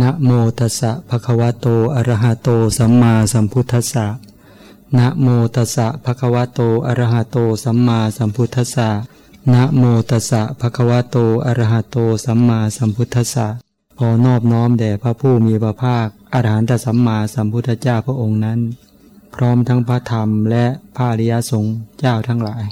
นะโมตัสสะภะคะวะโต อะระหะโต สัมมาสัมพุทธัสสะ นะโมตัสสะภะคะวะโต อะระหะโต สัมมาสัมพุทธัสสะ นะโมตัสสะภะคะวะโต อะระหะโต สัมมาสัมพุทธัสสะ ขอนอบน้อมแด่พระผู้มีพระภาค อรหันตสัมมาสัมพุทธเจ้าพระองค์นั้น พร้อมทั้งพระธรรมและพระริยสงฆ์เจ้าทั้งหลาย